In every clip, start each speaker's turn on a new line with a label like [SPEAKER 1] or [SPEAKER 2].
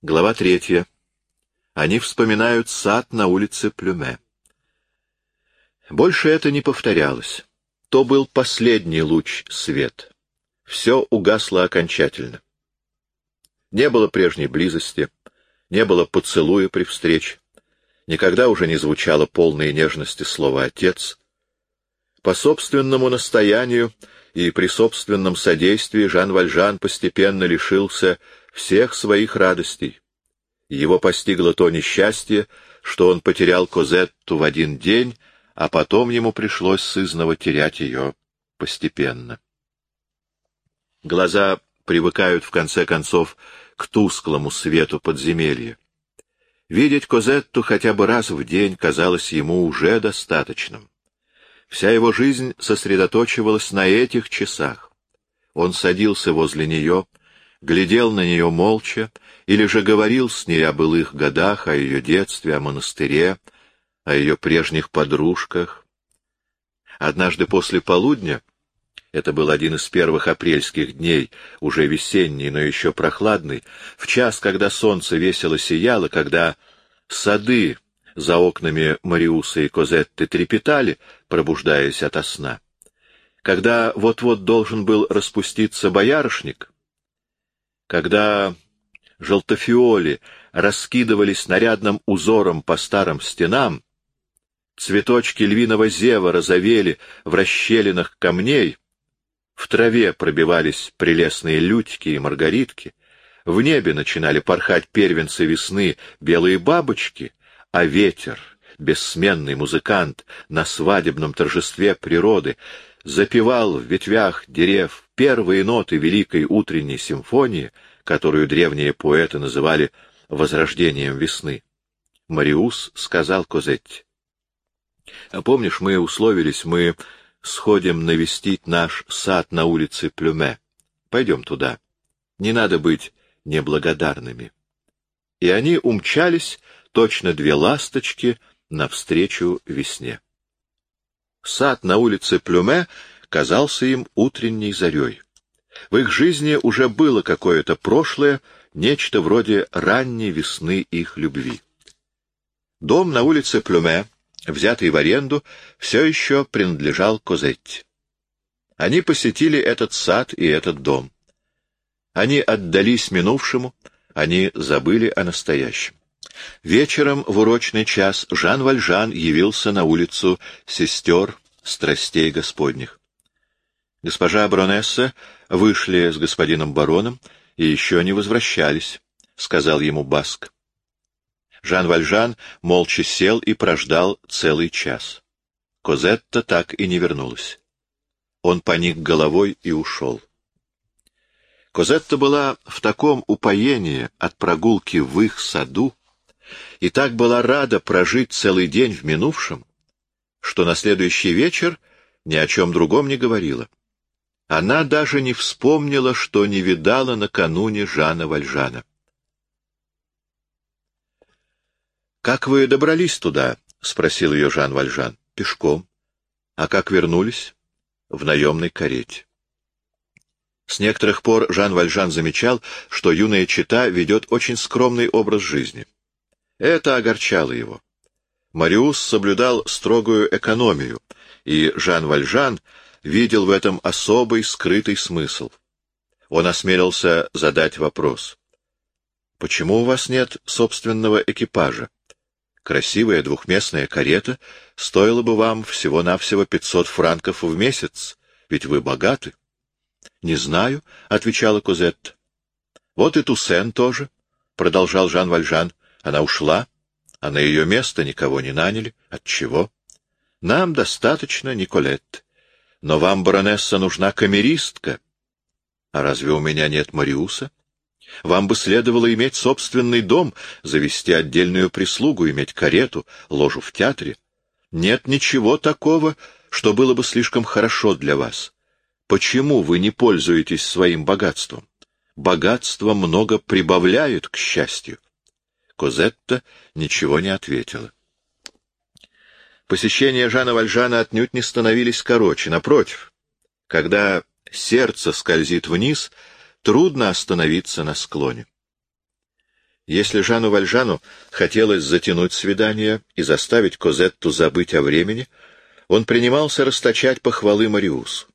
[SPEAKER 1] Глава третья. Они вспоминают сад на улице Плюме. Больше это не повторялось. То был последний луч свет. Все угасло окончательно. Не было прежней близости, не было поцелуя при встрече, никогда уже не звучало полной нежности слово «отец». По собственному настоянию и при собственном содействии Жан Вальжан постепенно лишился всех своих радостей. Его постигло то несчастье, что он потерял Козетту в один день, а потом ему пришлось сызново терять ее постепенно. Глаза привыкают, в конце концов, к тусклому свету подземелья. Видеть Козетту хотя бы раз в день казалось ему уже достаточным. Вся его жизнь сосредоточивалась на этих часах. Он садился возле нее, глядел на нее молча, или же говорил с ней о былых годах, о ее детстве, о монастыре, о ее прежних подружках. Однажды после полудня, это был один из первых апрельских дней, уже весенний, но еще прохладный, в час, когда солнце весело сияло, когда сады за окнами Мариуса и Козетты трепетали, пробуждаясь ото сна. Когда вот-вот должен был распуститься боярышник, когда желтофиоли раскидывались нарядным узором по старым стенам, цветочки львиного зева розовели в расщелинах камней, в траве пробивались прелестные лютики и маргаритки, в небе начинали порхать первенцы весны белые бабочки, а ветер, бессменный музыкант на свадебном торжестве природы, запевал в ветвях дерев первые ноты великой утренней симфонии, которую древние поэты называли «возрождением весны». Мариус сказал Козетти. «А помнишь, мы условились, мы сходим навестить наш сад на улице Плюме. Пойдем туда. Не надо быть неблагодарными». И они умчались, точно две ласточки, навстречу весне. Сад на улице Плюме казался им утренней зарей. В их жизни уже было какое-то прошлое, нечто вроде ранней весны их любви. Дом на улице Плюме, взятый в аренду, все еще принадлежал Козетти. Они посетили этот сад и этот дом. Они отдались минувшему, они забыли о настоящем. Вечером в урочный час Жан Вальжан явился на улицу сестер страстей господних. Госпожа Бронесса вышли с господином бароном и еще не возвращались, — сказал ему Баск. Жан Вальжан молча сел и прождал целый час. Козетта так и не вернулась. Он поник головой и ушел. Козетта была в таком упоении от прогулки в их саду, и так была рада прожить целый день в минувшем, что на следующий вечер ни о чем другом не говорила. Она даже не вспомнила, что не видала накануне Жана Вальжана. «Как вы добрались туда?» — спросил ее Жан Вальжан. «Пешком. А как вернулись?» «В наемной карете». С некоторых пор Жан Вальжан замечал, что юная чита ведет очень скромный образ жизни. Это огорчало его. Мариус соблюдал строгую экономию, и Жан Вальжан видел в этом особый скрытый смысл. Он осмелился задать вопрос. «Почему у вас нет собственного экипажа? Красивая двухместная карета стоила бы вам всего-навсего пятьсот франков в месяц, ведь вы богаты». «Не знаю», — отвечала Козетта. «Вот и Туссен тоже», — продолжал Жан Вальжан. Она ушла, а на ее место никого не наняли. Отчего? Нам достаточно Николет. Но вам, баронесса, нужна камеристка. А разве у меня нет Мариуса? Вам бы следовало иметь собственный дом, завести отдельную прислугу, иметь карету, ложу в театре. Нет ничего такого, что было бы слишком хорошо для вас. Почему вы не пользуетесь своим богатством? Богатство много прибавляет к счастью. Козетта ничего не ответила. Посещения Жана Вальжана отнюдь не становились короче. Напротив, когда сердце скользит вниз, трудно остановиться на склоне. Если Жану Вальжану хотелось затянуть свидание и заставить Козетту забыть о времени, он принимался расточать похвалы Мариусу.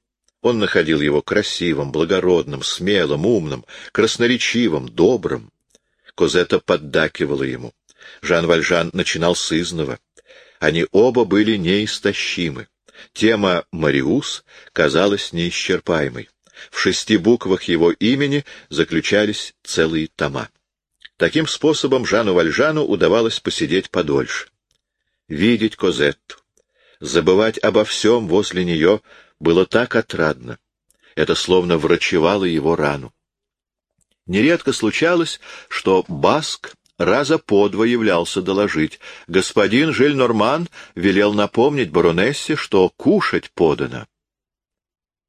[SPEAKER 1] Он находил его красивым, благородным, смелым, умным, красноречивым, добрым. Козетта поддакивала ему. Жан Вальжан начинал с изного. Они оба были неистощимы. Тема «Мариус» казалась неисчерпаемой. В шести буквах его имени заключались целые тома. Таким способом Жану Вальжану удавалось посидеть подольше. Видеть Козетту, забывать обо всем возле нее было так отрадно. Это словно врачевало его рану. Нередко случалось, что Баск раза по два являлся доложить. Господин Жиль-Норман велел напомнить баронессе, что кушать подано.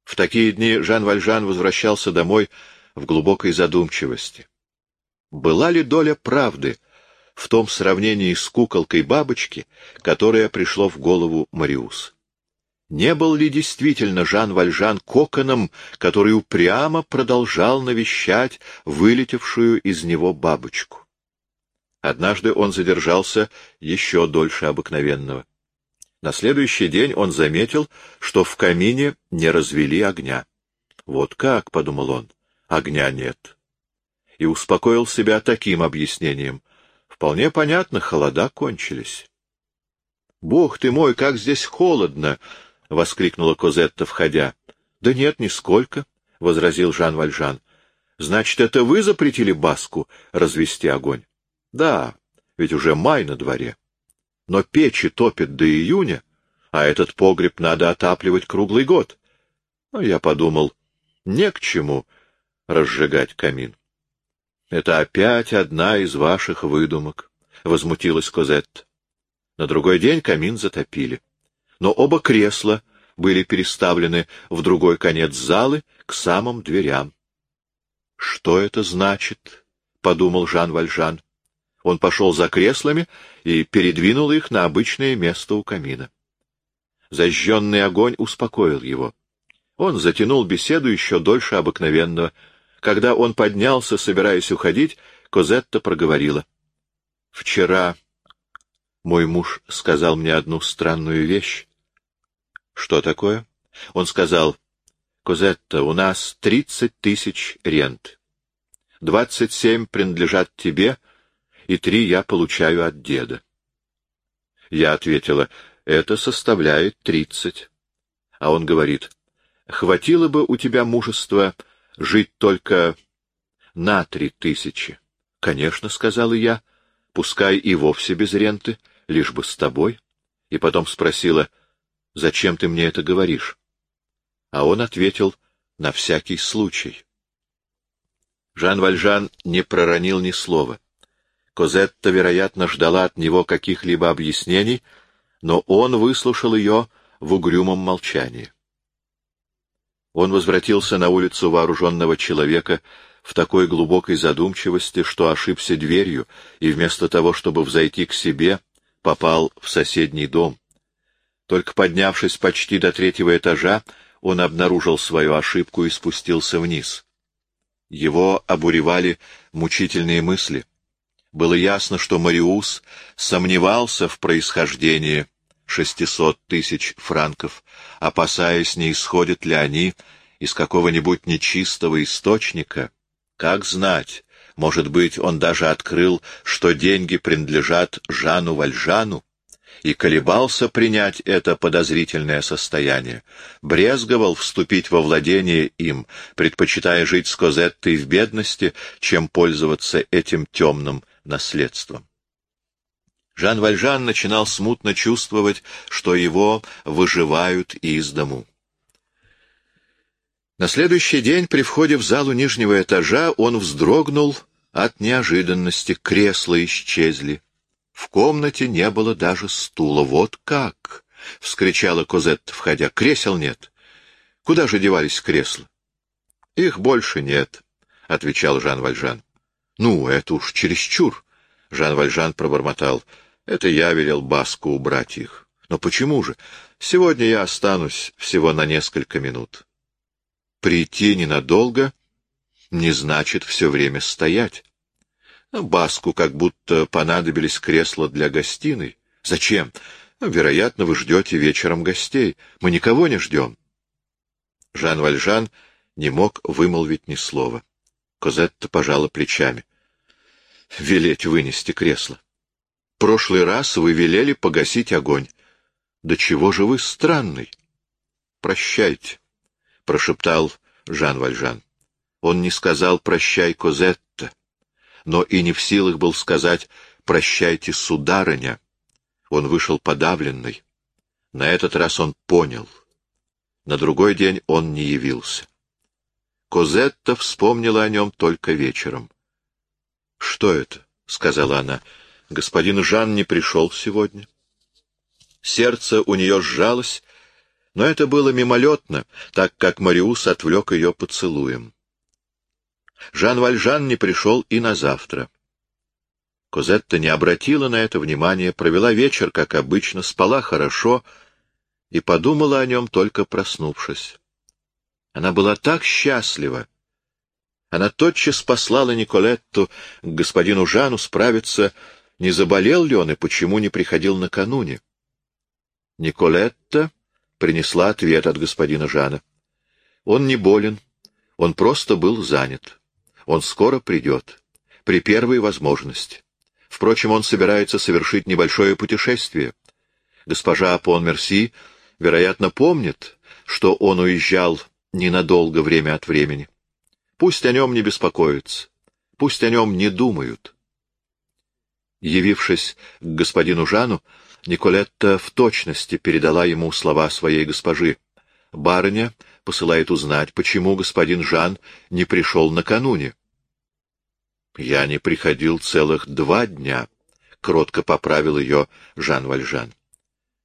[SPEAKER 1] В такие дни Жан Вальжан возвращался домой в глубокой задумчивости. Была ли доля правды в том сравнении с куколкой бабочки, которое пришло в голову Мариус? Не был ли действительно Жан Вальжан коконом, который упрямо продолжал навещать вылетевшую из него бабочку? Однажды он задержался еще дольше обыкновенного. На следующий день он заметил, что в камине не развели огня. «Вот как», — подумал он, — «огня нет». И успокоил себя таким объяснением. Вполне понятно, холода кончились. «Бог ты мой, как здесь холодно!» — воскликнула Козетта, входя. — Да нет, нисколько, — возразил Жан Вальжан. — Значит, это вы запретили Баску развести огонь? — Да, ведь уже май на дворе. Но печи топят до июня, а этот погреб надо отапливать круглый год. Но я подумал, не к чему разжигать камин. — Это опять одна из ваших выдумок, — возмутилась Козетта. На другой день камин затопили но оба кресла были переставлены в другой конец залы к самым дверям. — Что это значит? — подумал Жан Вальжан. Он пошел за креслами и передвинул их на обычное место у камина. Зажженный огонь успокоил его. Он затянул беседу еще дольше обыкновенного. Когда он поднялся, собираясь уходить, Козетта проговорила. — Вчера мой муж сказал мне одну странную вещь. — Что такое? Он сказал, — Козетта, у нас тридцать тысяч рент. Двадцать семь принадлежат тебе, и три я получаю от деда. Я ответила, — это составляет тридцать. А он говорит, — хватило бы у тебя мужества жить только на три тысячи. — Конечно, — сказала я, — пускай и вовсе без ренты, — лишь бы с тобой, и потом спросила, «Зачем ты мне это говоришь?» А он ответил, «На всякий случай». Жан Вальжан не проронил ни слова. Козетта, вероятно, ждала от него каких-либо объяснений, но он выслушал ее в угрюмом молчании. Он возвратился на улицу вооруженного человека в такой глубокой задумчивости, что ошибся дверью, и вместо того, чтобы взойти к себе, попал в соседний дом. Только поднявшись почти до третьего этажа, он обнаружил свою ошибку и спустился вниз. Его обуревали мучительные мысли. Было ясно, что Мариус сомневался в происхождении шестисот тысяч франков, опасаясь, не исходят ли они из какого-нибудь нечистого источника. Как знать, может быть, он даже открыл, что деньги принадлежат Жану Вальжану, и колебался принять это подозрительное состояние, брезговал вступить во владение им, предпочитая жить с Козеттой в бедности, чем пользоваться этим темным наследством. Жан Вальжан начинал смутно чувствовать, что его выживают из дому. На следующий день при входе в залу нижнего этажа он вздрогнул от неожиданности, кресла исчезли. В комнате не было даже стула. Вот как! — вскричала Козетта, входя. — Кресел нет. Куда же девались кресла? — Их больше нет, — отвечал Жан Вальжан. — Ну, это уж чересчур, — Жан Вальжан пробормотал. — Это я велел Баску убрать их. Но почему же? Сегодня я останусь всего на несколько минут. Прийти ненадолго не значит все время стоять. Баску как будто понадобились кресла для гостиной. Зачем? Вероятно, вы ждете вечером гостей. Мы никого не ждем. Жан Вальжан не мог вымолвить ни слова. Козетта пожала плечами. — Велеть вынести кресло. Прошлый раз вы велели погасить огонь. Да чего же вы странный? — Прощайте, — прошептал Жан Вальжан. Он не сказал «прощай, Козетта», но и не в силах был сказать «прощайте, сударыня». Он вышел подавленный. На этот раз он понял. На другой день он не явился. Козетта вспомнила о нем только вечером. — Что это? — сказала она. — Господин Жан не пришел сегодня. Сердце у нее сжалось, но это было мимолетно, так как Мариус отвлек ее поцелуем. Жан Вальжан не пришел и на завтра. Козетта не обратила на это внимания, провела вечер, как обычно, спала хорошо и подумала о нем, только проснувшись. Она была так счастлива. Она тотчас послала Николетту к господину Жану справиться, не заболел ли он и почему не приходил накануне. Николетта принесла ответ от господина Жана. Он не болен, он просто был занят. Он скоро придет, при первой возможности. Впрочем, он собирается совершить небольшое путешествие. Госпожа Пон-Мерси, вероятно, помнит, что он уезжал ненадолго время от времени. Пусть о нем не беспокоятся, пусть о нем не думают. Явившись к господину Жану, Николетта в точности передала ему слова своей госпожи. Барыня посылает узнать, почему господин Жан не пришел накануне. — Я не приходил целых два дня, — кротко поправил ее Жан Вальжан.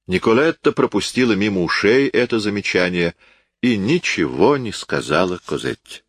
[SPEAKER 1] Николетта пропустила мимо ушей это замечание и ничего не сказала Козетте.